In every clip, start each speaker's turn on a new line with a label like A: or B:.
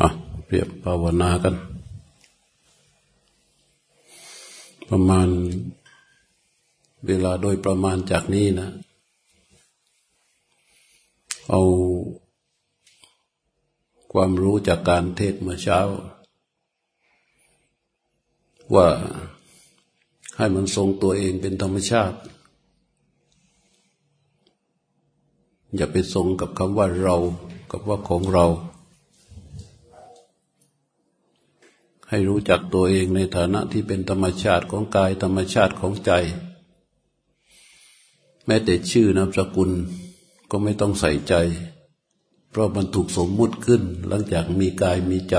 A: อะเปรียบภาวนากัน ประมาณเวลาโดยประมาณจากนี้นะ เอาความรู้จากการเทศเมื่อเช้า ว่าให้มันทรงตัวเองเป็นธรรมชาติ อย่าไปทรงกับคำว่าเรา กับว่าของเรา ให้รู้จักตัวเองในฐานะที่เป็นธรรมชาติของกายธรรมชาติของใจ แม้แต่ชื่อนามสกุลก็ไม่ต้องใส่ใจ เพราะมันถูกสมมุติขึ้นหลังจากมีกายมีใจ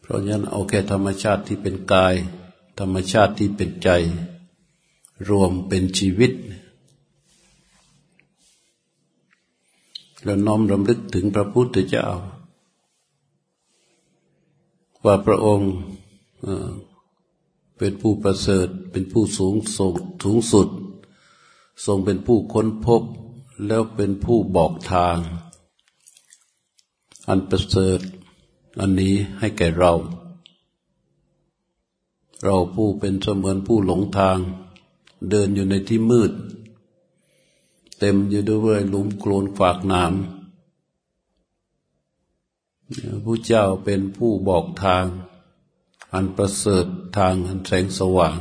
A: เพราะฉะนั้นเอาแค่ธรรมชาติที่เป็นกาย ธรรมชาติที่เป็นใจ รวมเป็นชีวิตแล้วน้อมรำลึกถึงพระพุทธเจ้า ว่าพระองค์เป็นผู้ประเสริฐ เป็นผู้สูงส่งสูงสุด ทรงเป็นผู้ค้นพบ แล้วเป็นผู้บอกทาง อันประเสริฐ อันนี้ให้แก่เรา เราผู้เป็นเสมือนผู้หลงทาง เดินอยู่ในที่มืด เต็มอยู่ด้วยหลุมโคลนฝากน้ำ ผู้เจ้าเป็นผู้บอกทาง อันประเสริฐทางอันแสงสว่าง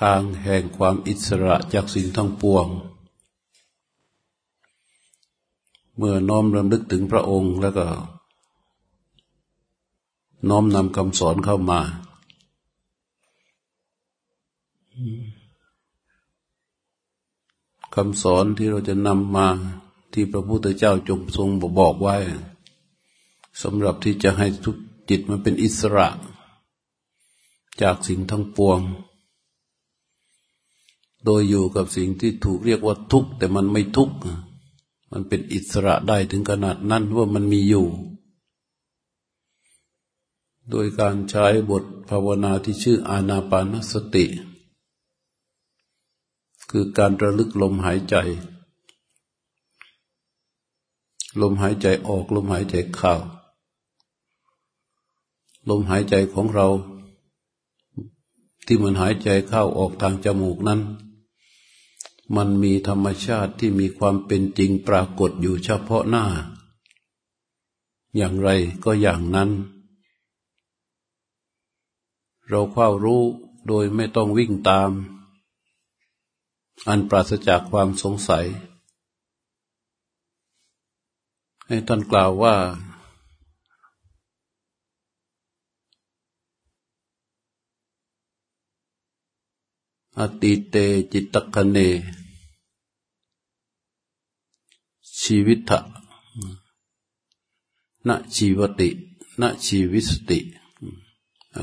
A: ทางแห่งความอิสระจากสิ่งทั้งปวง เมื่อน้อมรำลึกถึงพระองค์แล้วก็ น้อมนำคำสอนเข้ามาคำสอนที่เราจะนำมาที่พระพุทธเจ้าจงทรงบอกไว้ สำหรับที่จะให้ทุกจิตมันเป็นอิสระ จากสิ่งทั้งปวง โดยอยู่กับสิ่งที่ถูกเรียกว่าทุกข์แต่มันไม่ทุกข์มันเป็นอิสระได้ถึงขนาดนั้นว่ามันมีอยู่ โดยการใช้บทภาวนาที่ชื่ออานาปานสติ คือการระลึกลมหายใจ ลมหายใจออกลมหายใจเข้า ลมหายใจของเรา ที่มันหายใจเข้าออกทางจมูกนั้น มันมีธรรมชาติที่มีความเป็นจริงปรากฏอยู่เฉพาะหน้า อย่างไรก็อย่างนั้น เราเข้ารู้โดยไม่ต้องวิ่งตาม อันปราศจากความสงสัย ให้ท่านกล่าวว่า อติเตจิตคเน ชีวิตะณชีวติณชีวิสติ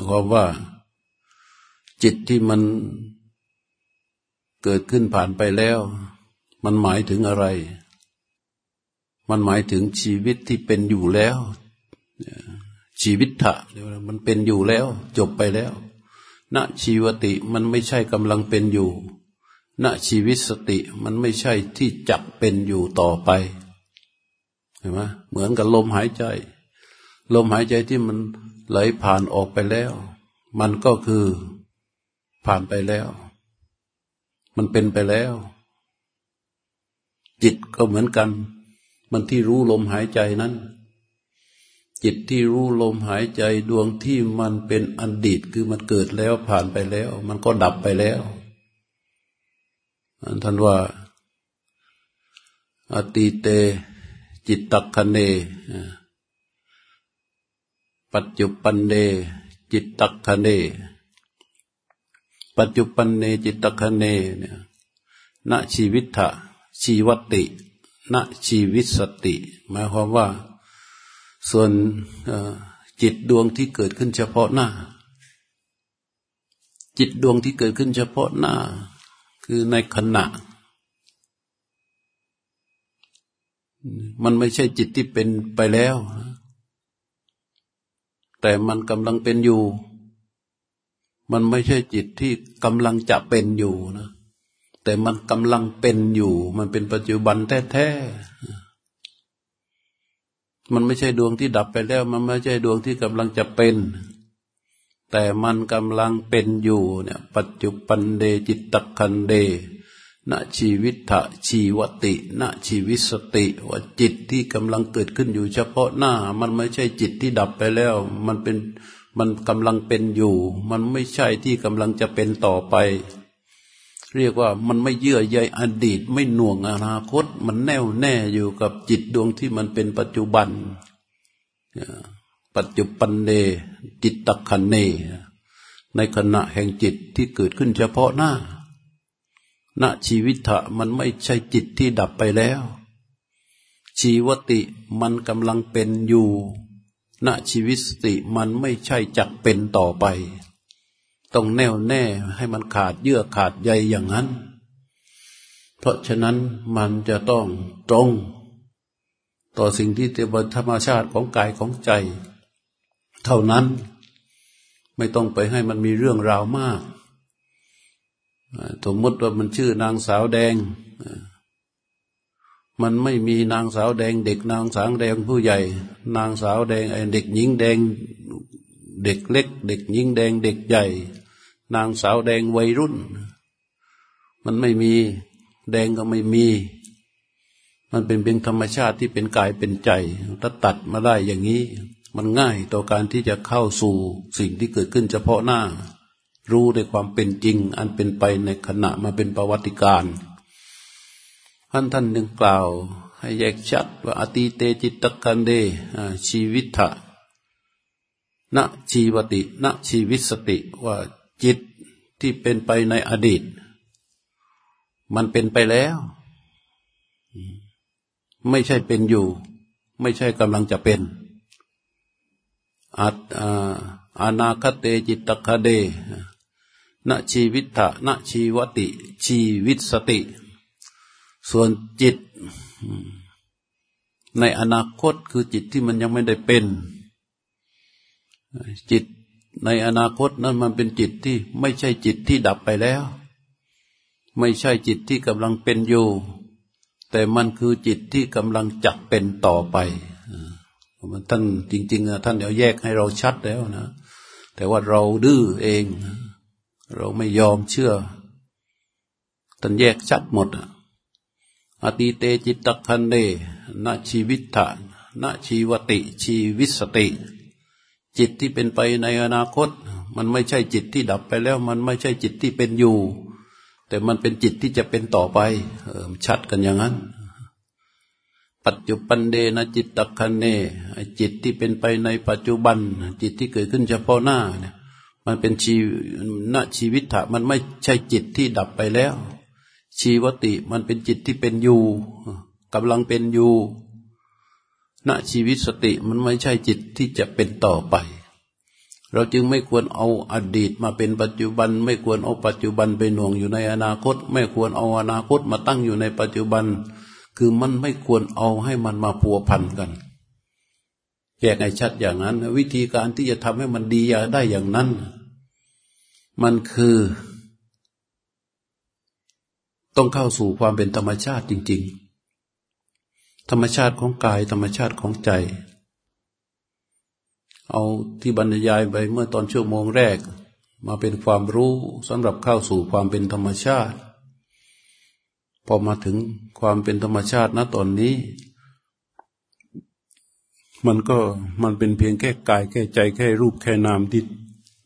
A: ความว่า จิตที่มันเกิดขึ้นผ่านไปแล้ว มันหมายถึงอะไร มันหมายถึงชีวิตที่เป็นอยู่แล้ว ชีวิตถะมันเป็นอยู่แล้ว จบไปแล้ว ณชีวติมันไม่ใช่กำลังเป็นอยู่ณชีวิตสติมันไม่ใช่ที่จักเป็นอยู่ต่อไปเห็นไหมเหมือนกับลมหายใจ ลมหายใจที่มันไหลผ่านออกไปแล้ว มันก็คือผ่านไปแล้ว มันเป็นไปแล้ว จิตก็เหมือนกัน มันที่รู้ลมหายใจนั้น จิตที่รู้ลมหายใจดวงที่มันเป็นอดีตคือมันเกิดแล้วผ่านไปแล้ว มันก็ดับไปแล้วท่านว่า อติเต จิตตักคเน ปัจจุปันเนจิตตักคเน ปัจจุปันเนจิตตักคเนเนี่ยณชีวิตถะชีวติณชีวิตสติ หมายความว่า ส่วนจิตดวงที่เกิดขึ้นเฉพาะหน้า จิตดวงที่เกิดขึ้นเฉพาะหน้า คือในขณะ มันไม่ใช่จิตที่เป็นไปแล้ว แต่มันกำลังเป็นอยู่ มันไม่ใช่จิตที่กำลังจะเป็นอยู่นะ แต่มันกำลังเป็นอยู่ มันเป็นปัจจุบันแท้ มันไม่ใช่ดวงที่ดับไปแล้ว มันไม่ใช่ดวงที่กำลังจะเป็น แต่มันกำลังเป็นอยู่เนี่ยปัจจุปันเดจิตตะคันเดณชีวิตะชีวติณชีวิสติว่าจิตที่กำลังเกิดขึ้นอยู่เฉพาะหน้า มันไม่ใช่จิตที่ดับไปแล้ว มันเป็นมันกำลังเป็นอยู่ มันไม่ใช่ที่กำลังจะเป็นต่อไป เรียกว่ามันไม่เยื่อใยอดีต ไม่หน่วงอนาคต มันแน่วแน่อยู่กับจิตดวงที่มันเป็นปัจจุบัน ปัจจุบันเนจิตตะคันเน ในขณะแห่งจิตที่เกิดขึ้นเฉพาะหน้า ณชีวิตะมันไม่ใช่จิตที่ดับไปแล้ว ชีวติมันกำลังเป็นอยู่ ณชีวิตสติมันไม่ใช่จักเป็นต่อไป ต้องแน่วแน่ให้มันขาดเยื่อขาดใยอย่างนั้น เพราะฉะนั้นมันจะต้องตรง ต่อสิ่งที่เป็นธรรมชาติของกายของใจ เท่านั้นไม่ต้องไปให้มันมีเรื่องราวมากสมมติว่ามันชื่อนางสาวแดง มันไม่มีนางสาวแดง เด็กนางสาวแดงผู้ใหญ่ นางสาวแดงไอ้เด็กหญิงแดง เด็กเล็ก เด็กหญิงแดงเด็กใหญ่ นางสาวแดงวัยรุ่น มันไม่มีแดงก็ไม่มี มันเป็นเป็นธรรมชาติที่เป็นกายเป็นใจถ้าตัดมาได้อย่างนี้ มันง่ายต่อการที่จะเข้าสู่สิ่งที่เกิดขึ้นเฉพาะหน้า รู้ในความเป็นจริง อันเป็นไปในขณะมาเป็นประวัติการท่านท่านหนึ่งกล่าว ให้แยกชัดว่าอติเตจิตตะกันเดชีวิตะ ณชีวติ ณชีวิตสติว่าจิตที่เป็นไปในอดีต มันเป็นไปแล้ว ไม่ใช่เป็นอยู่ ไม่ใช่กำลังจะเป็นอานาคเตจิตตคเดณชีวิตะณชีวติ ชีวิตสติ ส่วนจิต ในอนาคตคือจิตที่มันยังไม่ได้เป็น จิตในอนาคตนั้นมันเป็นจิตที่ไม่ใช่จิตที่ดับไปแล้ว ไม่ใช่จิตที่กำลังเป็นอยู่ แต่มันคือจิตที่กำลังจักเป็นต่อไปท่านจริงๆท่านเดี๋ยวแยกให้เราชัดแล้วนะ แต่ว่าเราดื้อเอง เราไม่ยอมเชื่อท่านแยกชัดหมดอตีเตจิตตักขเณชีวิตถะณชีวติ ชีวิสติ จิตที่เป็นไปในอนาคต มันไม่ใช่จิตที่ดับไปแล้ว มันไม่ใช่จิตที่เป็นอยู่ แต่มันเป็นจิตที่จะเป็นต่อไปออชัดกันอย่างนั้น ปัจจุบันเดนะจิตตคันเนจิตที่เป็นไปในปัจจุบัน จิตที่เกิดขึ้นเฉพาะหน้าเนี่ยมันเป็นชีณชีวิตะมันไม่ใช่จิตที่ดับไปแล้ว ชีวติมันเป็นจิตที่เป็นอยู่กำลังเป็นอยู่ ณชีวิตสติมันไม่ใช่จิตที่จะเป็นต่อไป เราจึงไม่ควรเอาอดีตมาเป็นปัจจุบัน ไม่ควรเอาปัจจุบันไปหน่วงอยู่ในอนาคต ไม่ควรเอาอนาคตมาตั้งอยู่ในปัจจุบัน คือมันไม่ควรเอาให้มันมาพัวพันกันแยกให้ชัดอย่างนั้น วิธีการที่จะทำให้มันดีได้อย่างนั้น มันคือ ต้องเข้าสู่ความเป็นธรรมชาติจริง ๆ ธรรมชาติของกายธรรมชาติของใจ เอาที่บรรยายไปเมื่อตอนชั่วโมงแรก มาเป็นความรู้สำหรับเข้าสู่ความเป็นธรรมชาติ พอมาถึงความเป็นธรรมชาติณตอนนี้ มันก็มันเป็นเพียงแค่กายแค่ใจแค่รูปแค่นามที่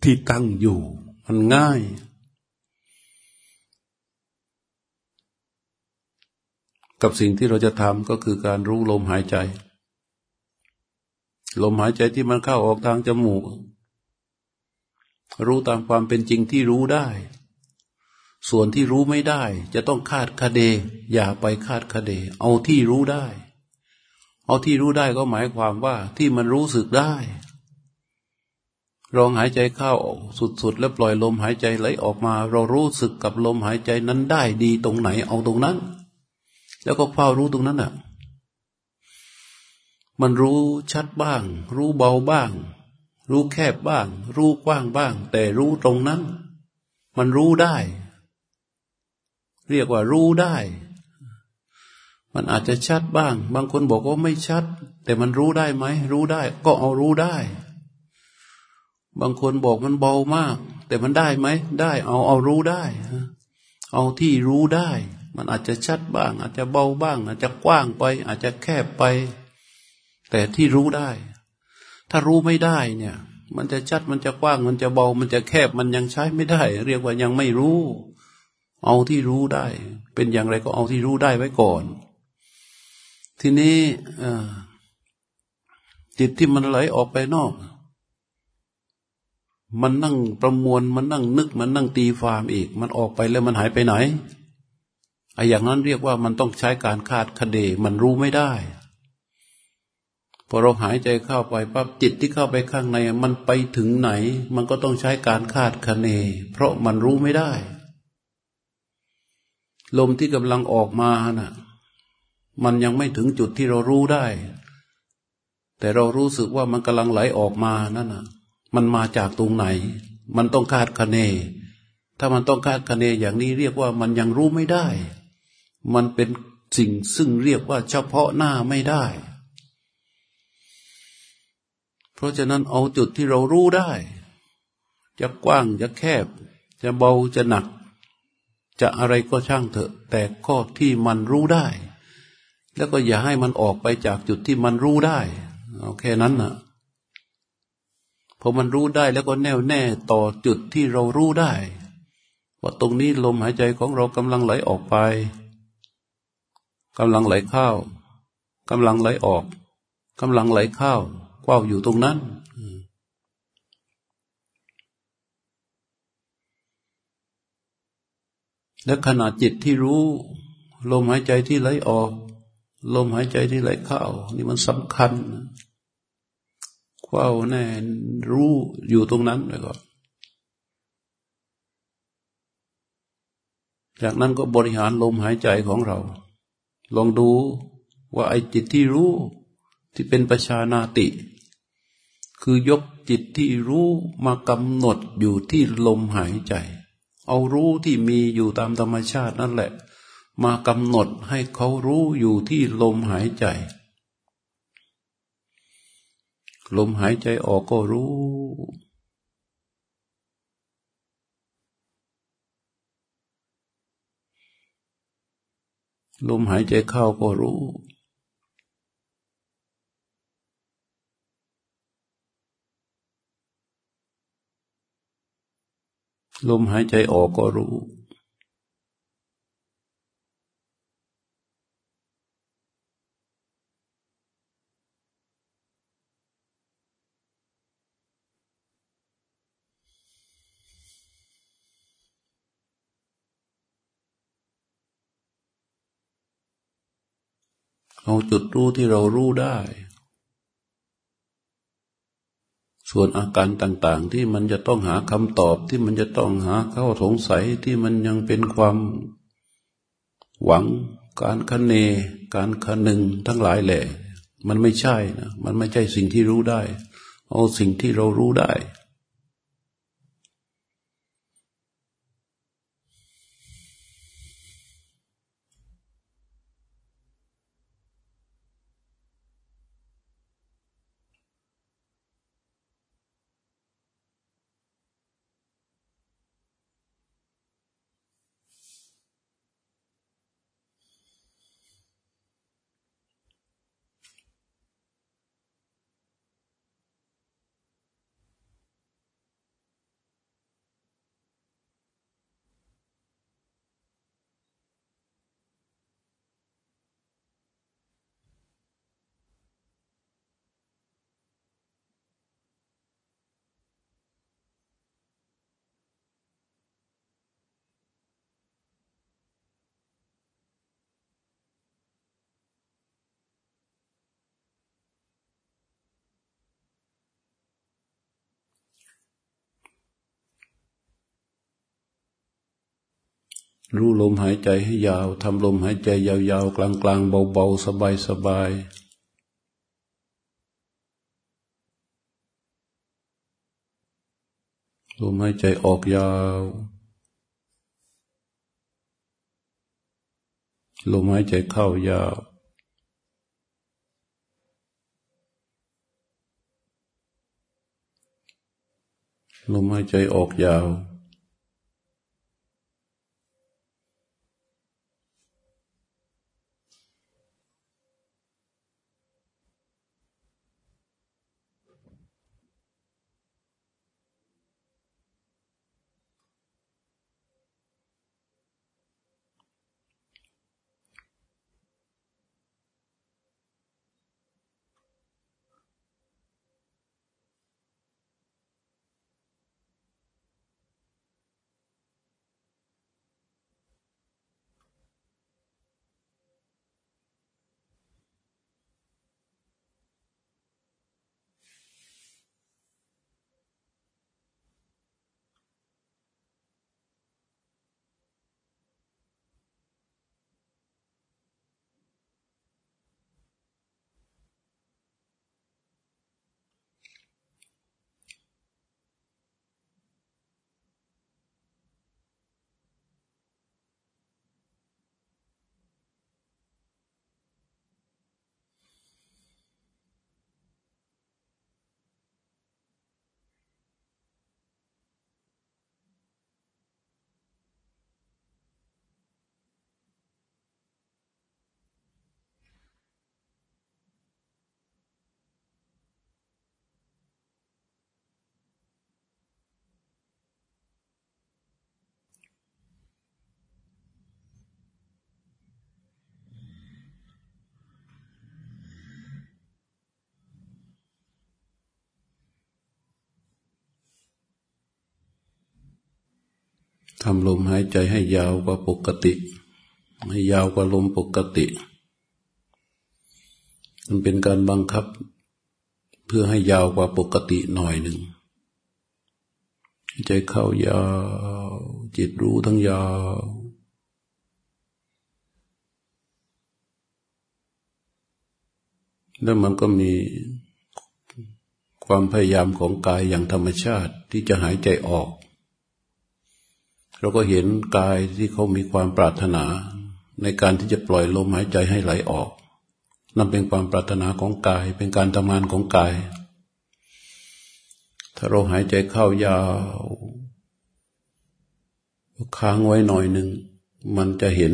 A: ที่ตั้งอยู่ มันง่าย กับสิ่งที่เราจะทำก็คือการรู้ลมหายใจ ลมหายใจที่มันเข้าออกทางจมูก รู้ตามความเป็นจริงที่รู้ได้ ส่วนที่รู้ไม่ได้ จะต้องคาดคะเด อย่าไปคาดคะเด เอาที่รู้ได้ เอาที่รู้ได้ก็หมายความว่าที่มันรู้สึกได้ลองหายใจเข้าสุดๆ แล้วปล่อยลมหายใจไหลออกมา เรารู้สึกกับลมหายใจนั้นได้ดีตรงไหนเอาตรงนั้น แล้วก็เฝ้ารู้ตรงนั้นอะ มันรู้ชัดบ้าง รู้เบาบ้าง รู้แคบบ้าง รู้กว้างบ้าง แต่รู้ตรงนั้น มันรู้ได้ เรียกว่ารู้ได้ มันอาจจะชัดบ้าง บางคนบอกว่าไม่ชัด แต่มันรู้ได้ไหม รู้ได้ ก็เอารู้ได้ บางคนบอกมันเบามาก แต่มันได้ไหม ได้ เอาเอารู้ได้ เอาที่รู้ได้ มันอาจจะชัดบ้าง อาจจะเบาบ้าง อาจจะกว้างไป อาจจะแคบไป แต่ที่รู้ได้ ถ้ารู้ไม่ได้เนี่ย มันจะชัดมันจะกว้าง มันจะเบา มันจะแคบมันยังใช้ไม่ได้ เรียกว่ายังไม่รู้ เอาที่รู้ได้ เป็นอย่างไรก็เอาที่รู้ได้ไว้ก่อน ทีนี้จิตที่มันไหลออกไปนอกมันนั่งประมวลมันนั่งนึกมันนั่งตีฟามอีก มันออกไปแล้วมันหายไปไหน ไอ้อย่างนั้นเรียกว่ามันต้องใช้การคาดคะเดมันรู้ไม่ได้ พอเราหายใจเข้าไปปั๊บจิตที่เข้าไปข้างใน มันไปถึงไหน มันก็ต้องใช้การคาดคะเน เพราะมันรู้ไม่ได้ ลมที่กำลังออกมานะ่ะ มันยังไม่ถึงจุดที่เรารู้ได้ แต่เรารู้สึกว่ามันกำลังไหลออกมานั่นน่ะ มันมาจากตรงไหน มันต้องคาดคะเน ถ้ามันต้องคาดคะเนอย่างนี้เรียกว่ามันยังรู้ไม่ได้ มันเป็นสิ่งซึ่งเรียกว่าเฉพาะหน้าไม่ได้ เพราะฉะนั้นเอาจุดที่เรารู้ได้ จะกว้างจะแคบ จะเบาจะหนัก จะอะไรก็ช่างเถอะ แต่ข้อที่มันรู้ได้ แล้วก็อย่าให้มันออกไปจากจุดที่มันรู้ได้เอาแค่นั้นนะพอมันรู้ได้แล้วก็แน่วแน่ต่อจุดที่เรารู้ได้ ว่าตรงนี้ลมหายใจของเรากำลังไหลออกไป กำลังไหลเข้ากำลังไหลออกกำลังไหลเข้าคว้าอยู่ตรงนั้นและขนาดจิตที่รู้ ลมหายใจที่ไหลออก ลมหายใจที่ไหลเข้า นี่มันสำคัญคว้าแน่รู้อยู่ตรงนั้นเลยก่อนจากนั้นก็บริหารลมหายใจของเรา ลองดูว่าไอ้จิตที่รู้ที่เป็นประชานาติ คือยกจิตที่รู้มากำหนดอยู่ที่ลมหายใจ เอารู้ที่มีอยู่ตามธรรมชาตินั่นแหละ มากำหนดให้เขารู้อยู่ที่ลมหายใจ ลมหายใจออกก็รู้ ลมหายใจเข้าก็รู้ ลมหายใจออกก็รู้ เอาจุดรู้ที่เรารู้ได้ ส่วนอาการต่าง ๆ ที่มันจะต้องหาคำตอบที่มันจะต้องหาเข้าสงสัยที่มันยังเป็นความหวังการคะเน การคะนึงทั้งหลายแหละ มันไม่ใช่นะ มันไม่ใช่สิ่งที่รู้ได้ เอาสิ่งที่เรารู้ได้ รู้ลมหายใจให้ยาวทำลมหายใจยาวๆ กลางๆ เบาๆ สบายๆลมหายใจออกยาว ลมหายใจเข้ายาว ลมหายใจออกยาว ทำลมหายใจให้ยาวกว่าปกติ ให้ยาวกว่าลมปกติ มันเป็นการบังคับ เพื่อให้ยาวกว่าปกติหน่อยหนึ่งใจเข้ายาว จิตรู้ทั้งยาวแล้วมันก็มีความพยายามของกายอย่างธรรมชาติที่จะหายใจออก เราก็เห็นกายที่เขามีความปรารถนา ในการที่จะปล่อยลมหายใจให้ไหลออกนั่นเป็นความปรารถนาของกาย เป็นการทำงานของกาย ถ้าเราหายใจเข้ายาวค้างไว้หน่อยหนึ่ง มันจะเห็น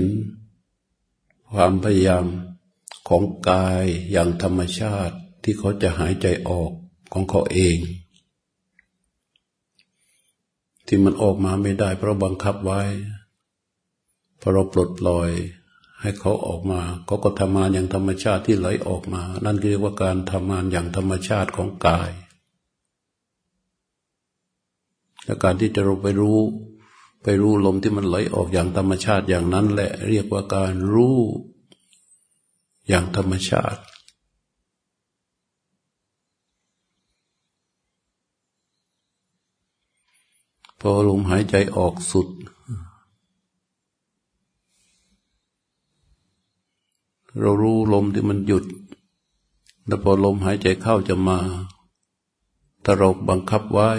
A: ความพยายามของกายอย่างธรรมชาติที่เขาจะหายใจออกของเขาเอง ที่มันออกมาไม่ได้เพราะบังคับไว้ พอเราปลดปล่อย ให้เขาออกมาเขาก็ทำงานอย่างธรรมชาติที่ไหลออกมา นั่นคือว่าการทำงานอย่างธรรมชาติของกายและการที่จะเราไปรู้ ไปรู้ลมที่มันไหลออกอย่างธรรมชาติอย่างนั้นแหละ เรียกว่าการรู้อย่างธรรมชาติ พอลมหายใจออกสุด เรารู้ลมที่มันหยุด แล้วพอลมหายใจเข้าจะมา ถ้าเราบังคับไว้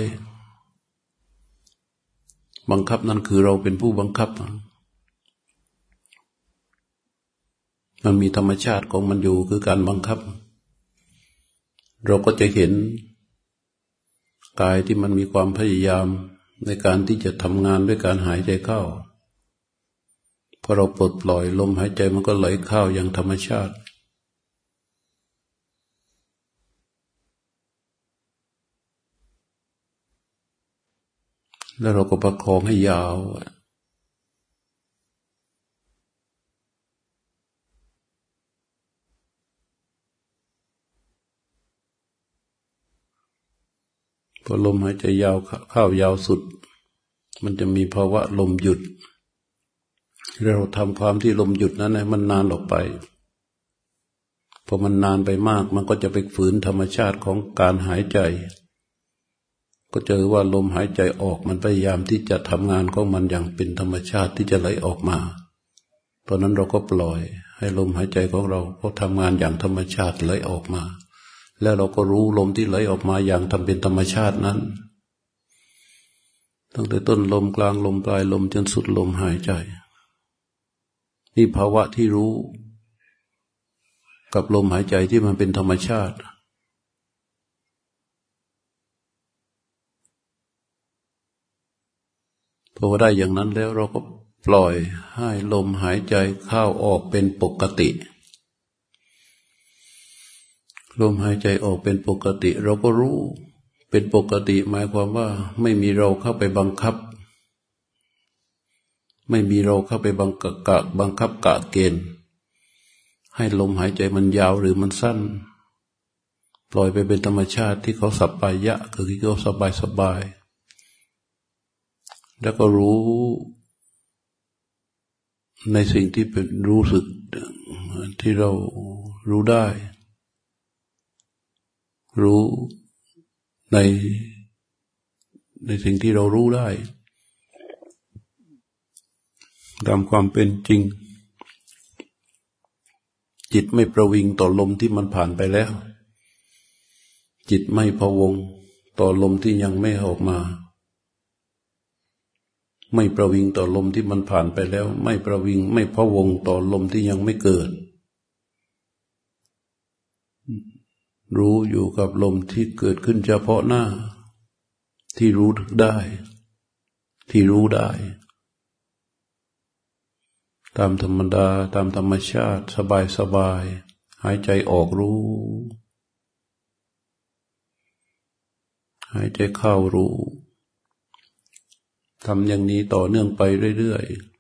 A: บังคับนั่นคือเราเป็นผู้บังคับ มันมีธรรมชาติของมันอยู่คือการบังคับ เราก็จะเห็นกายที่มันมีความพยายาม ในการที่จะทำงานด้วยการหายใจเข้าพอเราปลดปล่อยลมหายใจมันก็ไหลเข้าอย่างธรรมชาติ แล้วเราก็ประคองให้ยาว พอลมหายใจยาวเข้ายาวสุด มันจะมีภาวะลมหยุด เราทำความที่ลมหยุดนั้นให้มันนานออกไปพอมันนานไปมาก มันก็จะไปฝืนธรรมชาติของการหายใจ ก็เจอว่าลมหายใจออกมันพยายามที่จะทำงานของมันอย่างเป็นธรรมชาติที่จะไหลออกมาเพราะนั้นเราก็ปล่อยให้ลมหายใจของเราเขาทำงานอย่างธรรมชาติไหลออกมา แล้วเราก็รู้ลมที่ไหลออกมาอย่างทำเป็นธรรมชาตินั้น ตั้งแต่ต้นลมกลางลมปลายลมจนสุดลมหายใจ นี่ภาวะที่รู้ กับลมหายใจที่มันเป็นธรรมชาติ พอได้อย่างนั้นแล้วเราก็ปล่อยให้ลมหายใจเข้าออกเป็นปกติ ลมหายใจออกเป็นปกติ เราก็รู้ เป็นปกติหมายความว่า ไม่มีเราเข้าไปบังคับ ไม่มีเราเข้าไปบังกะกะบังคับกะเกณฑ์ ให้ลมหายใจมันยาวหรือมันสั้น ปล่อยไปเป็นธรรมชาติที่เขาสับปายะคือที่เขาสบายสบาย แล้วก็รู้ ในสิ่งที่เป็นรู้สึกที่เรารู้ได้ รู้ในในสิ่งที่เรารู้ได้ ตามความเป็นจริง จิตไม่ประวิงต่อลมที่มันผ่านไปแล้ว จิตไม่พะวงต่อลมที่ยังไม่ออกมา ไม่ประวิงต่อลมที่มันผ่านไปแล้ว ไม่ประวิงไม่พะวงต่อลมที่ยังไม่เกิด รู้อยู่กับลมที่เกิดขึ้นเฉพาะหน้า ที่รู้ได้ ที่รู้ได้ ตามธรรมดาตามธรรมชาติสบายสบาย หายใจออกรู้ หายใจเข้ารู้ทำอย่างนี้ต่อเนื่องไปเรื่อยๆ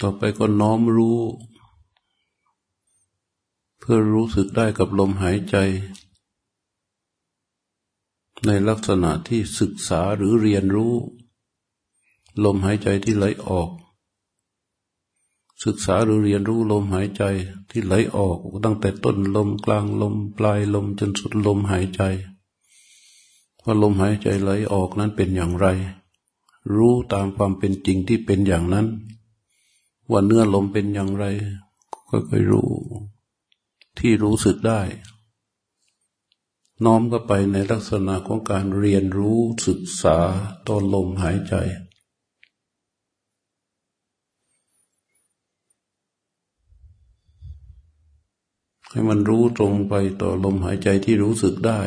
A: ต่อไปก็น้อมรู้ เพื่อรู้สึกได้กับลมหายใจ ในลักษณะที่ศึกษาหรือเรียนรู้ ลมหายใจที่ไหลออก ศึกษาหรือเรียนรู้ลมหายใจที่ไหลออก ตั้งแต่ต้นลมกลางลมปลายลมจนสุดลมหายใจว่าลมหายใจไหลออกนั้นเป็นอย่างไร รู้ตามความเป็นจริงที่เป็นอย่างนั้น ว่าเนื้อลมเป็นอย่างไร ก็ค่อยรู้ ที่รู้สึกได้ น้อมก็ไปในลักษณะของการเรียนรู้ศึกษาตอนลมหายใจ ให้มันรู้ตรงไปต่อลมหายใจที่รู้สึกได้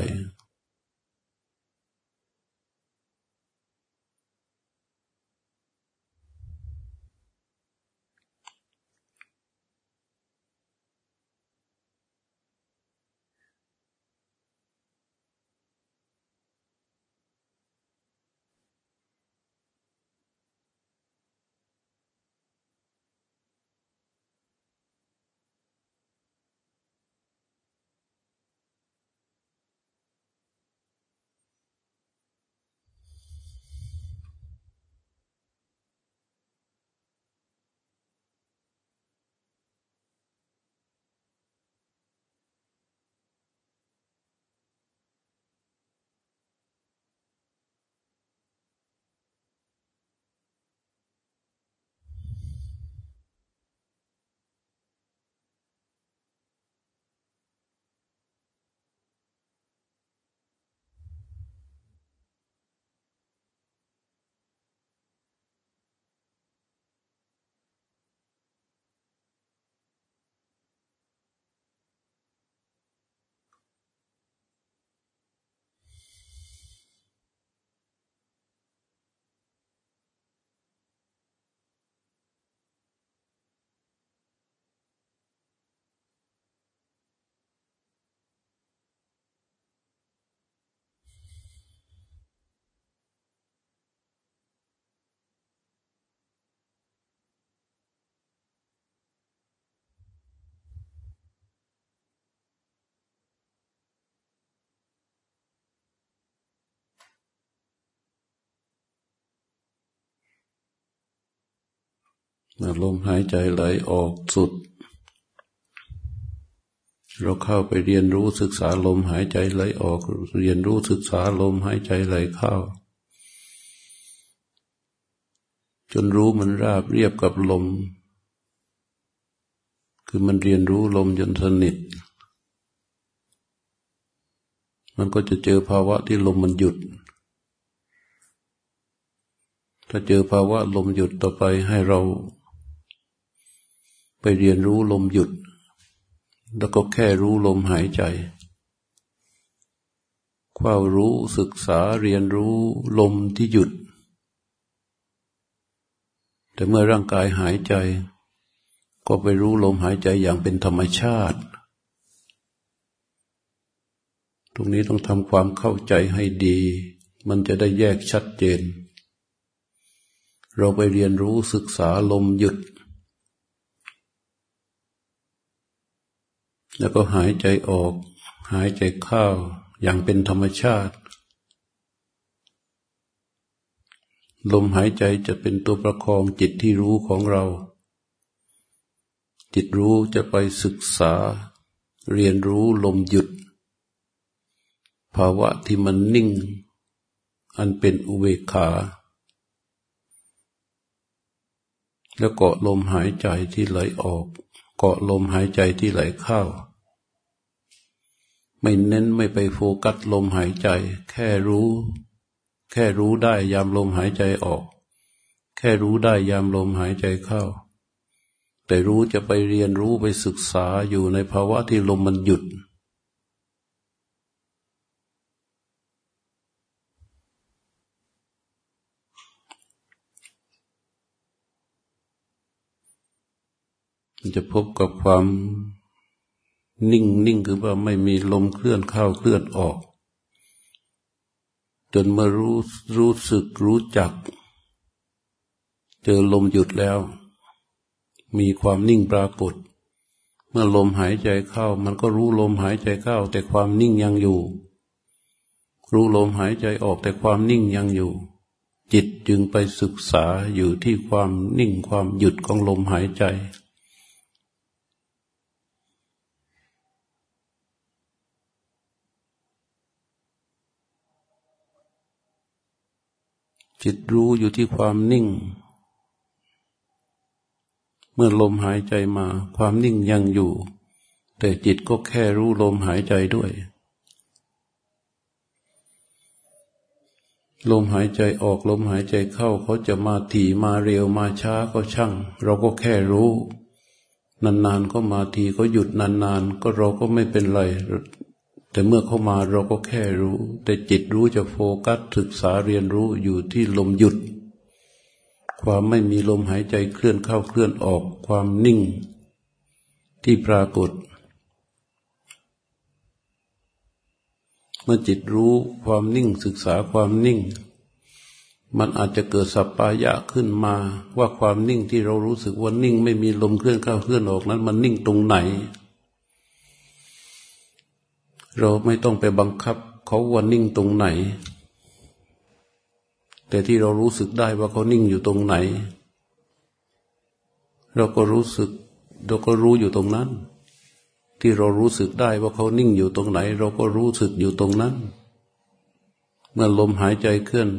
A: ลมหายใจไหลออกสุด เราเข้าไปเรียนรู้ศึกษาลมหายใจไหลออก เรียนรู้ศึกษาลมหายใจไหลเข้า จนรู้มันราบเรียบกับลม คือมันเรียนรู้ลมจนสนิท มันก็จะเจอภาวะที่ลมมันหยุดถ้าเจอภาวะลมหยุดต่อไปให้เรา ไปเรียนรู้ลมหยุด แล้วก็แค่รู้ลมหายใจความรู้ศึกษาเรียนรู้ลมที่หยุด แต่เมื่อร่างกายหายใจ ก็ไปรู้ลมหายใจอย่างเป็นธรรมชาติ ตรงนี้ต้องทำความเข้าใจให้ดี มันจะได้แยกชัดเจน เราไปเรียนรู้ศึกษาลมหยุด แล้วก็หายใจออก หายใจเข้าอย่างเป็นธรรมชาติ ลมหายใจจะเป็นตัวประคองจิตที่รู้ของเรา จิตรู้จะไปศึกษา เรียนรู้ลมหยุด ภาวะที่มันนิ่ง อันเป็นอุเบกขา แล้วเกาะลมหายใจที่ไหลออกเกาะลมหายใจที่ไหลเข้า ไม่เน้นไม่ไปโฟกัสลมหายใจ แค่รู้ แค่รู้ได้ยามลมหายใจออก แค่รู้ได้ยามลมหายใจเข้า แต่รู้จะไปเรียนรู้ไปศึกษาอยู่ในภาวะที่ลมมันหยุด จะพบกับความ นิ่งนิ่งคือว่าไม่มีลมเคลื่อนเข้าเคลื่อนออก จนมารู้รู้สึกรู้จัก เจอลมหยุดแล้ว มีความนิ่งปรากฏ เมื่อลมหายใจเข้า มันก็รู้ลมหายใจเข้า แต่ความนิ่งยังอยู่ รู้ลมหายใจออกแต่ความนิ่งยังอยู่ จิตจึงไปศึกษาอยู่ที่ความนิ่งความหยุดของลมหายใจ จิตรู้อยู่ที่ความนิ่ง เมื่อลมหายใจมา ความนิ่งยังอยู่ แต่จิตก็แค่รู้ลมหายใจด้วย ลมหายใจออกลมหายใจเข้าเขาจะมาถี่มาเร็วมาช้าก็ช่าง เราก็แค่รู้ นานๆก็มาทีเขาหยุดนานๆ ก็เราก็ไม่เป็นไร แต่เมื่อเข้ามาเราก็แค่รู้ แต่จิตรู้จะโฟกัสศึกษาเรียนรู้อยู่ที่ลมหยุด ความไม่มีลมหายใจเคลื่อนเข้าเคลื่อนออก ความนิ่งที่ปรากฏ เมื่อจิตรู้ความนิ่งศึกษาความนิ่ง มันอาจจะเกิดสัปปายะขึ้นมา ว่าความนิ่งที่เรารู้สึกว่านิ่งไม่มีลมเคลื่อนเข้าเคลื่อนออกนั้น มันนิ่งตรงไหน เราไม่ต้องไปบังคับเขาว่านิ่งตรงไหน แต่ที่เรารู้สึกได้ว่าเขานิ่งอยู่ตรงไหน เราก็รู้สึก เราก็รู้อยู่ตรงนั้น ที่เรารู้สึกได้ว่าเขานิ่งอยู่ตรงไหน เราก็รู้สึกอยู่ตรงนั้น เมื่อลมหายใจเคลื่อน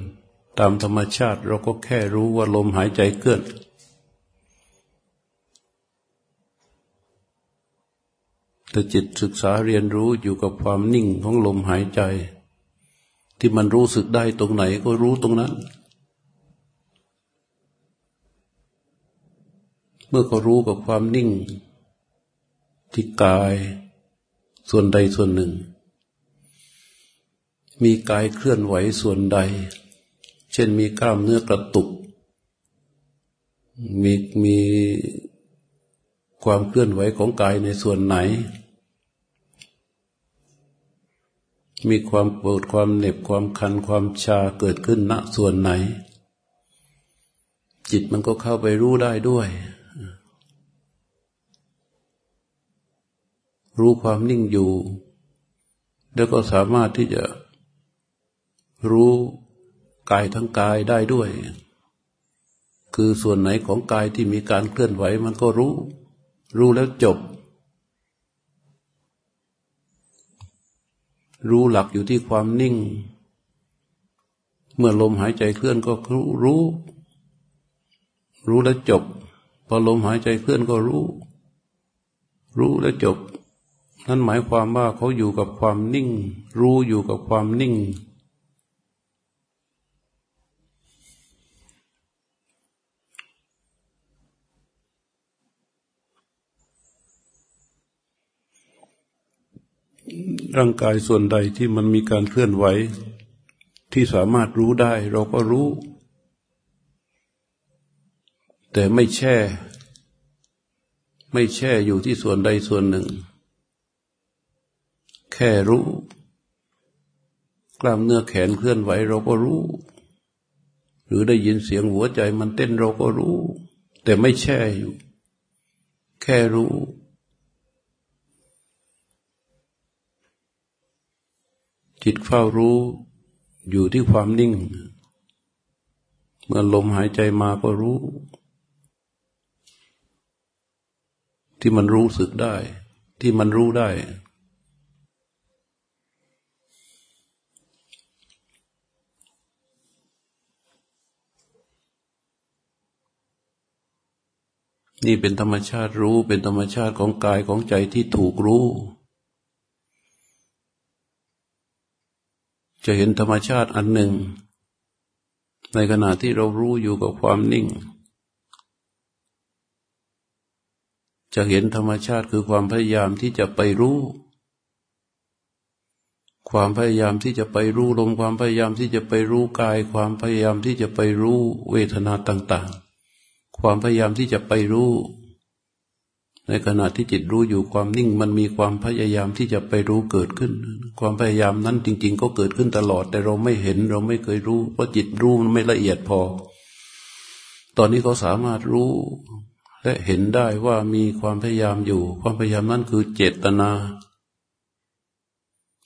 A: ตามธรรมชาติ เราก็แค่รู้ว่าลมหายใจเคลื่อน แต่จิตศึกษาเรียนรู้อยู่กับความนิ่งของลมหายใจ ที่มันรู้สึกได้ตรงไหนก็รู้ตรงนั้น เมื่อเขารู้กับความนิ่ง ที่กาย ส่วนใดส่วนหนึ่ง มีกายเคลื่อนไหวส่วนใด เช่นมีกล้ามเนื้อกระตุก มีมีความเคลื่อนไหวของกายในส่วนไหน มีความปวดความเหน็บความคันความชาเกิดขึ้นณส่วนไหน จิตมันก็เข้าไปรู้ได้ด้วย รู้ความนิ่งอยู่ แล้วก็สามารถที่จะรู้กายทั้งกายได้ด้วย คือส่วนไหนของกายที่มีการเคลื่อนไหวมันก็รู้ รู้แล้วจบ รู้หลักอยู่ที่ความนิ่ง เมื่อลมหายใจเคลื่อนก็รู้ รู้รู้แล้วจบ พอลมหายใจเคลื่อนก็รู้ รู้แล้วจบ นั่นหมายความว่าเขาอยู่กับความนิ่ง รู้อยู่กับความนิ่ง ร่างกายส่วนใดที่มันมีการเคลื่อนไหว ที่สามารถรู้ได้เราก็รู้ แต่ไม่แช่ ไม่แช่อยู่ที่ส่วนใดส่วนหนึ่ง แค่รู้ กล้ามเนื้อแขนเคลื่อนไหวเราก็รู้ หรือได้ยินเสียงหัวใจมันเต้นเราก็รู้ แต่ไม่แช่อยู่ แค่รู้ จิตเฝ้ารู้อยู่ที่ความนิ่ง เมื่อลมหายใจมาก็รู้ ที่มันรู้สึกได้ ที่มันรู้ได้ นี่เป็นธรรมชาติรู้เป็นธรรมชาติของกายของใจที่ถูกรู้ จะเห็นธรรมชาติอันหนึ่ง ในขณะที่เรารู้อยู่กับความนิ่ง จะเห็นธรรมชาติคือความพยายามที่จะไปรู้ ความพยายามที่จะไปรู้ลมความพยายามที่จะไปรู้กาย ความพยายามที่จะไปรู้เวทนาต่าง ๆ ความพยายามที่จะไปรู้ ในขณะที่จิตรู้อยู่ความนิ่งมันมีความพยายามที่จะไปรู้เกิดขึ้น ความพยายามนั้นจริง ๆ ก็เกิดขึ้นตลอด แต่เราไม่เห็นเราไม่เคยรู้ เพราะจิตรู้มันไม่ละเอียดพอ ตอนนี้เขาสามารถรู้ และเห็นได้ว่ามีความพยายามอยู่ ความพยายามนั้นคือเจตนา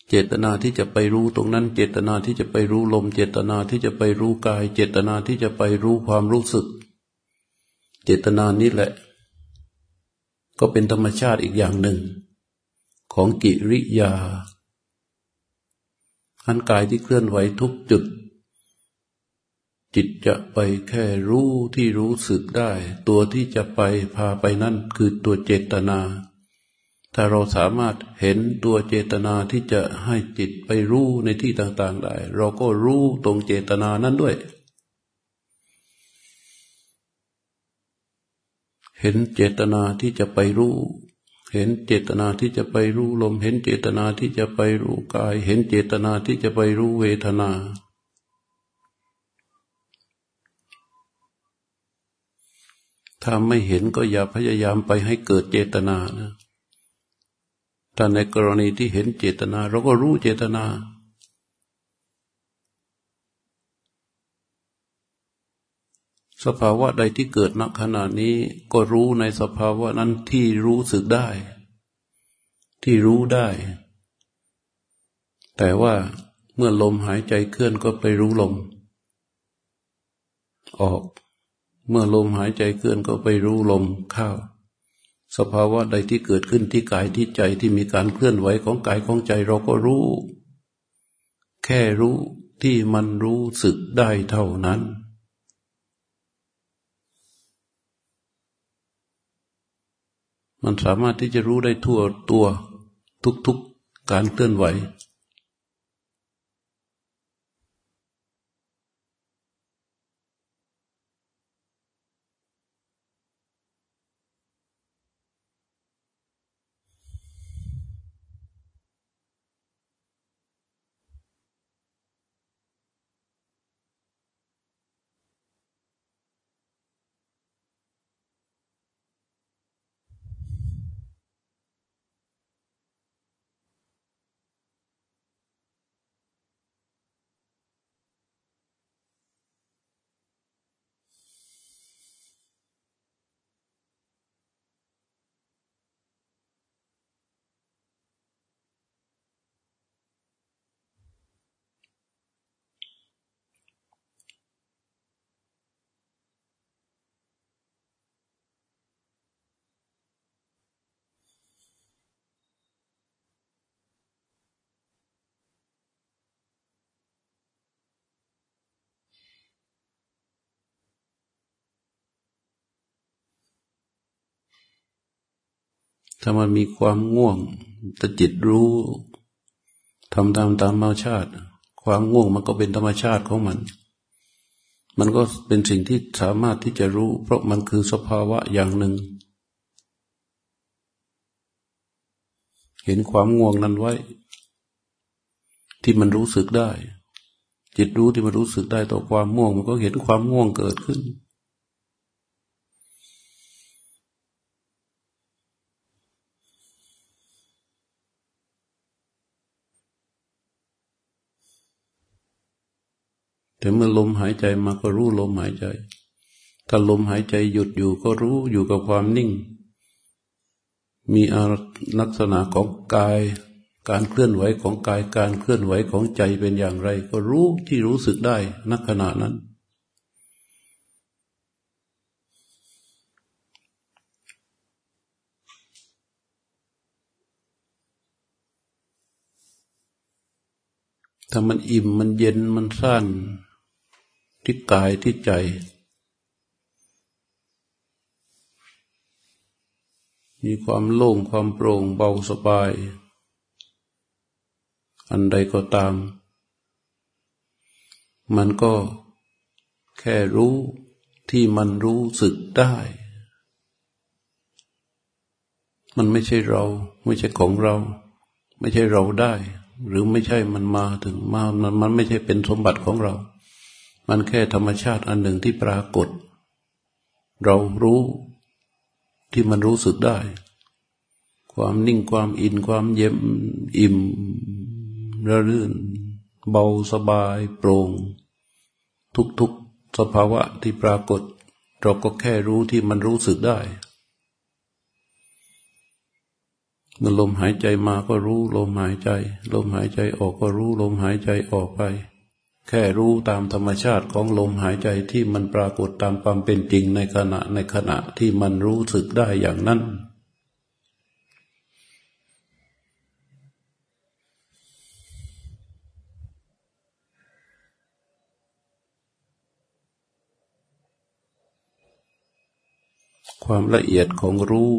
A: เจตนาที่จะไปรู้ตรงนั้น เจตนาที่จะไปรู้ลม เจตนาที่จะไปรู้กาย เจตนาที่จะไปรู้ความรู้สึก เจตนานี้แหละ ก็เป็นธรรมชาติอีกอย่างหนึ่ง ของกิริยาอันกายที่เคลื่อนไหวทุกจุด จิตจะไปแค่รู้ที่รู้สึกได้ ตัวที่จะไปพาไปนั่นคือตัวเจตนา ถ้าเราสามารถเห็นตัวเจตนาที่จะให้จิตไปรู้ในที่ต่าง ๆ ได้ เราก็รู้ตรงเจตนานั้นด้วย เห็นเจตนาที่จะไปรู้ เห็นเจตนาที่จะไปรู้ลม เห็นเจตนาที่จะไปรู้กาย เห็นเจตนาที่จะไปรู้เวทนา ถ้าไม่เห็นก็อย่าพยายามไปให้เกิดเจตนานะถ้าในกรณีที่เห็นเจตนา เราก็รู้เจตนา สภาวะใดที่เกิดณขณะนี้ ก็รู้ในสภาวะนั้นที่รู้สึกได้ ที่รู้ได้ แต่ว่าเมื่อลมหายใจเคลื่อนก็ไปรู้ลม ออก เมื่อลมหายใจเคลื่อนก็ไปรู้ลมเข้าสภาวะใดที่เกิดขึ้นที่กายที่ใจที่มีการเคลื่อนไหวของกายของใจเราก็รู้ แค่รู้ที่มันรู้สึกได้เท่านั้น มันสามารถที่จะรู้ได้ทั่วตัวทุกๆการเคลื่อนไหว ถ้ามันมีความง่วงแต่จิตรู้ทำตามตามธรรมชาติ ความง่วงมันก็เป็นธรรมชาติของมัน มันก็เป็นสิ่งที่สามารถที่จะรู้ เพราะมันคือสภาวะอย่างหนึ่ง เห็นความง่วงนั้นไว้ ที่มันรู้สึกได้ จิตรู้ที่มันรู้สึกได้ต่อความง่วง มันก็เห็นความง่วงเกิดขึ้น แต่เมื่อลมหายใจมาก็รู้ลมหายใจ ถ้าลมหายใจหยุดอยู่ก็รู้อยู่กับความนิ่ง มีลักษณะของกาย การเคลื่อนไหวของกาย การเคลื่อนไหวของใจเป็นอย่างไร ก็รู้ที่รู้สึกได้นักขณะนั้น ถ้ามันอิ่มมันเย็นมันสั้น ที่กายที่ใจ มีความโล่งความโปร่งเบาสบาย อันใดก็ตาม มันก็แค่รู้ที่มันรู้สึกได้ มันไม่ใช่เรา ไม่ใช่ของเรา ไม่ใช่เราได้ หรือไม่ใช่มันมาถึงมามันไม่ใช่เป็นสมบัติของเรา มันแค่ธรรมชาติอันหนึ่งที่ปรากฏ เรารู้ที่มันรู้สึกได้ ความนิ่งความอินความเย็มอิ่มระลื่น เบาสบายโปร่ง ทุกๆสภาวะที่ปรากฏ เราก็แค่รู้ที่มันรู้สึกได้เมื่อลมหายใจมาก็รู้ลมหายใจ ลมหายใจออกก็รู้ลมหายใจออกไป แค่รู้ตามธรรมชาติของลมหายใจที่มันปรากฏตามความเป็นจริงในขณะในขณะที่มันรู้สึกได้อย่างนั้น ความละเอียดของรู้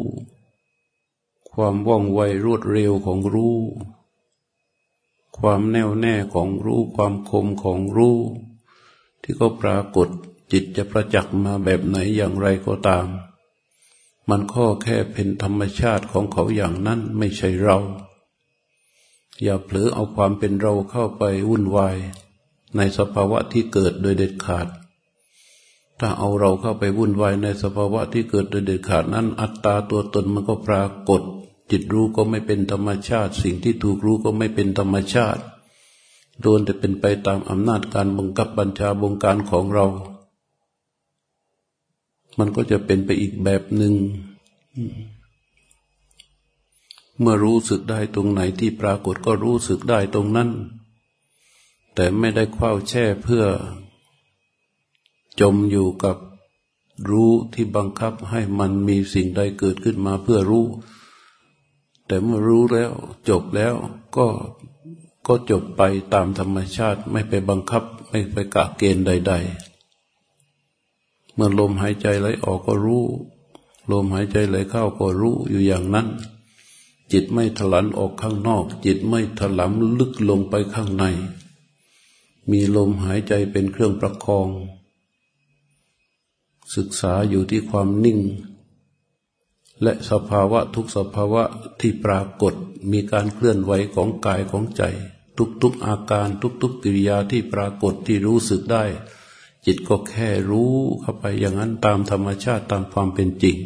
A: ความว่องไวรวดเร็วของรู้ ความแน่วแน่ของรู้ความคมของรู้ ที่ก็ปรากฏจิตจะประจักษ์มาแบบไหนอย่างไรก็ตาม มันข้อแค่เป็นธรรมชาติของเขาอย่างนั้นไม่ใช่เรา อย่าเผลอเอาความเป็นเราเข้าไปวุ่นวาย ในสภาวะที่เกิดโดยเด็ดขาด ถ้าเอาเราเข้าไปวุ่นวายในสภาวะที่เกิดโดยเด็ดขาดนั้น อัตตาตัวตนมันก็ปรากฏ จิตรู้ก็ไม่เป็นธรรมชาติ สิ่งที่ถูกรู้ก็ไม่เป็นธรรมชาติโดนแต่เป็นไปตามอำนาจการบังคับบัญชาบงการของเรา มันก็จะเป็นไปอีกแบบหนึ่งเมื่อรู้สึกได้ตรงไหนที่ปรากฏก็รู้สึกได้ตรงนั้น แต่ไม่ได้คว้าแช่เพื่อ จมอยู่กับรู้ที่บังคับให้มันมีสิ่งใดเกิดขึ้นมาเพื่อรู้ แต่เมื่อรู้แล้ว จบแล้วก็ก็จบไปตามธรรมชาติไม่ไปบังคับไม่ไปกะเกณฑ์ใด ๆ เมื่อลมหายใจไหลออกก็รู้ ลมหายใจไหลเข้าก็รู้อยู่อย่างนั้น จิตไม่ถลันออกข้างนอก จิตไม่ถลำลึกลงไปข้างใน มีลมหายใจเป็นเครื่องประคอง ศึกษาอยู่ที่ความนิ่ง และสภาวะทุกสภาวะที่ปรากฏมีการเคลื่อนไหวของกายของใจ ทุกๆอาการทุกๆกิริยาที่ปรากฏที่รู้สึกได้ จิตก็แค่รู้เข้าไปอย่างนั้นตามธรรมชาติตามความเป็นจริง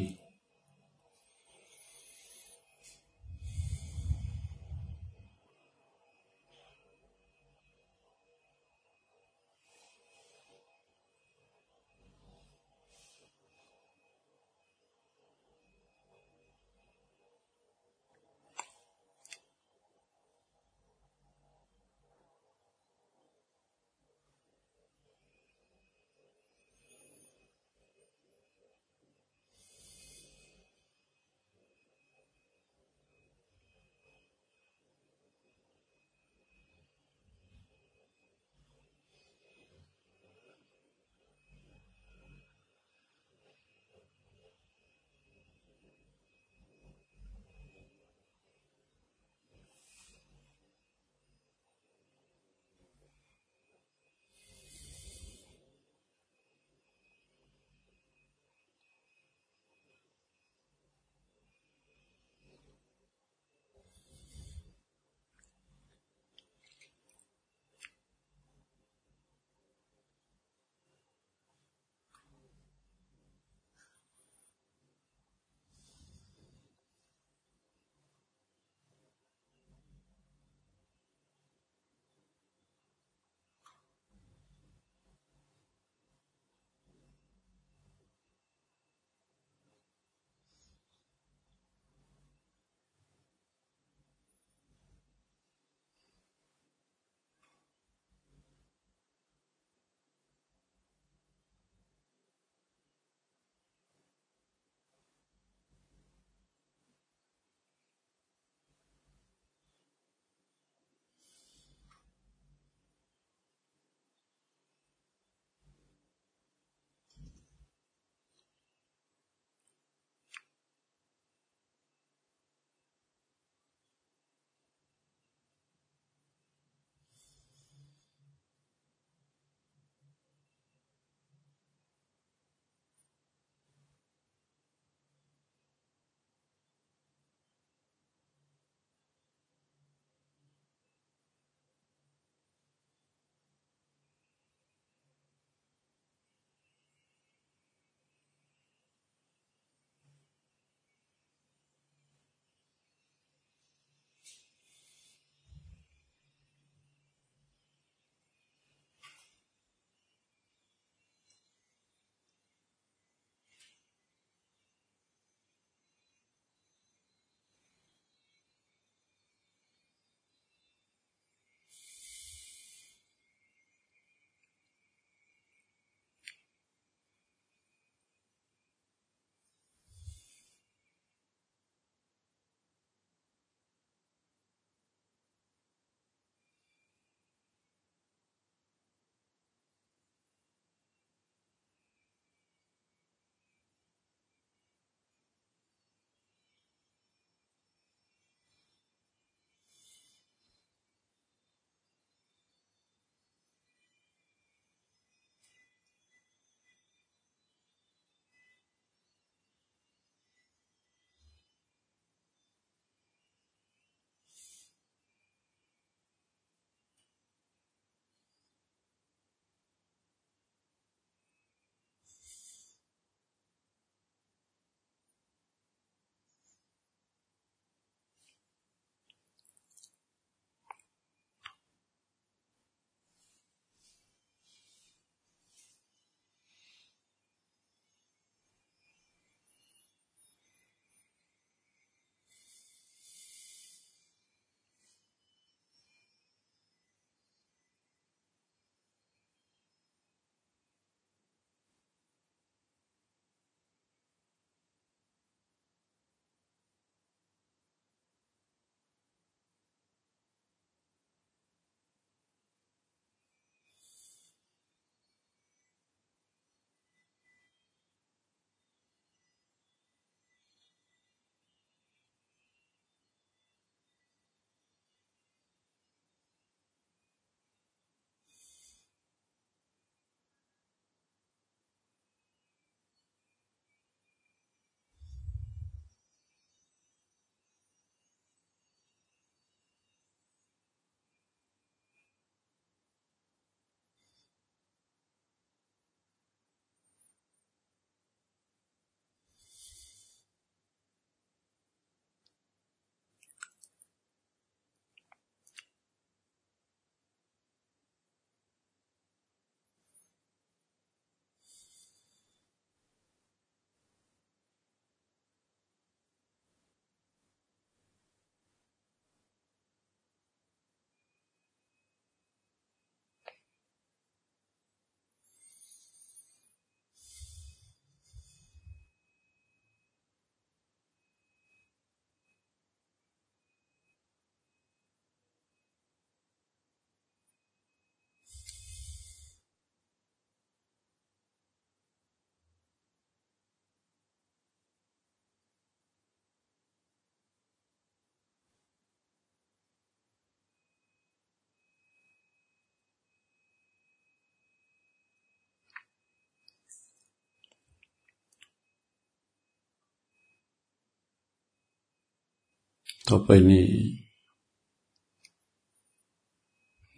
A: ต่อไปนี้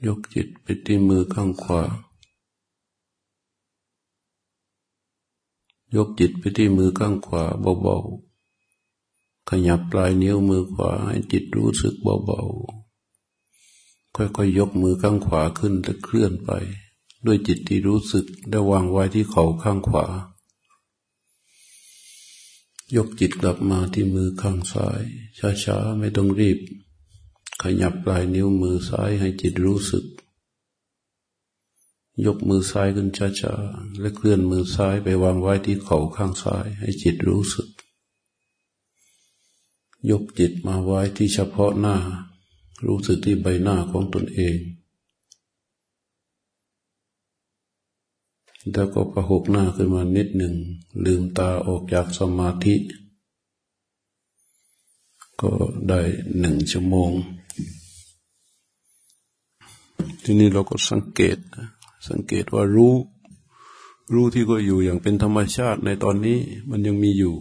A: ยกจิตไปที่มือข้างขวา ยกจิตไปที่มือข้างขวาเบาๆ ขยับปลายนิ้วมือขวาให้จิตรู้สึกเบาๆ ค่อยๆยกมือข้างขวาขึ้นและเคลื่อนไป ด้วยจิตที่รู้สึกได้วางไว้ที่เข่าข้างขวา ยกจิตกลับมาที่มือข้างซ้าย ช้าๆ ไม่ต้องรีบ ขยับปลายนิ้วมือซ้ายให้จิตรู้สึก ยกมือซ้ายขึ้นช้าๆ และเคลื่อนมือซ้ายไปวางไว้ที่เข่าข้างซ้าย ให้จิตรู้สึก ยกจิตมาไว้ที่เฉพาะหน้า รู้สึกที่ใบหน้าของตนเอง แล้วก็ประหกหน้าขึ้นมานิดหนึ่ง ลืมตาออกจากสมาธิ ก็ได้หนึ่งชั่วโมง ทีนี้เราก็สังเกต สังเกตว่ารู้ รู้ที่ก็อยู่อย่างเป็นธรรมชาติในตอนนี้มันยังมีอยู่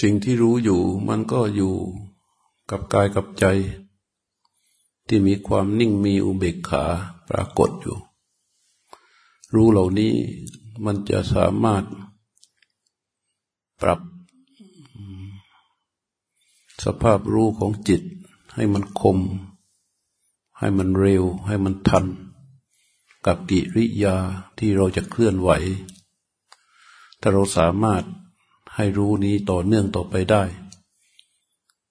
A: สิ่งที่รู้อยู่มันก็อยู่กับกายกับใจ ที่มีความนิ่งมีอุเบกขาปรากฏอยู่ รู้เหล่านี้มันจะสามารถปรับสภาพรู้ของจิต ให้มันคม ให้มันเร็ว ให้มันทัน กับกิริยาที่เราจะเคลื่อนไหว ถ้าเราสามารถให้รู้นี้ต่อเนื่องต่อไปได้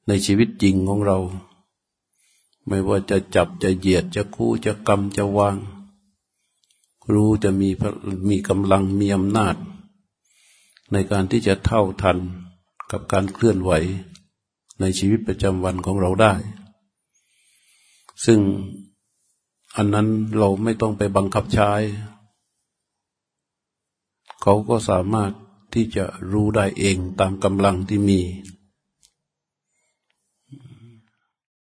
A: ในชีวิตจริงของเรา ไม่ว่าจะจับจะเหยียดจะคู่จะกำจะวาง รู้จะมีมีกำลังมีอำนาจ ในการที่จะเท่าทันกับการเคลื่อนไหวในชีวิตประจำวันของเราได้ ซึ่งอันนั้นเราไม่ต้องไปบังคับใช้ เขาก็สามารถที่จะรู้ได้เองตามกำลังที่มี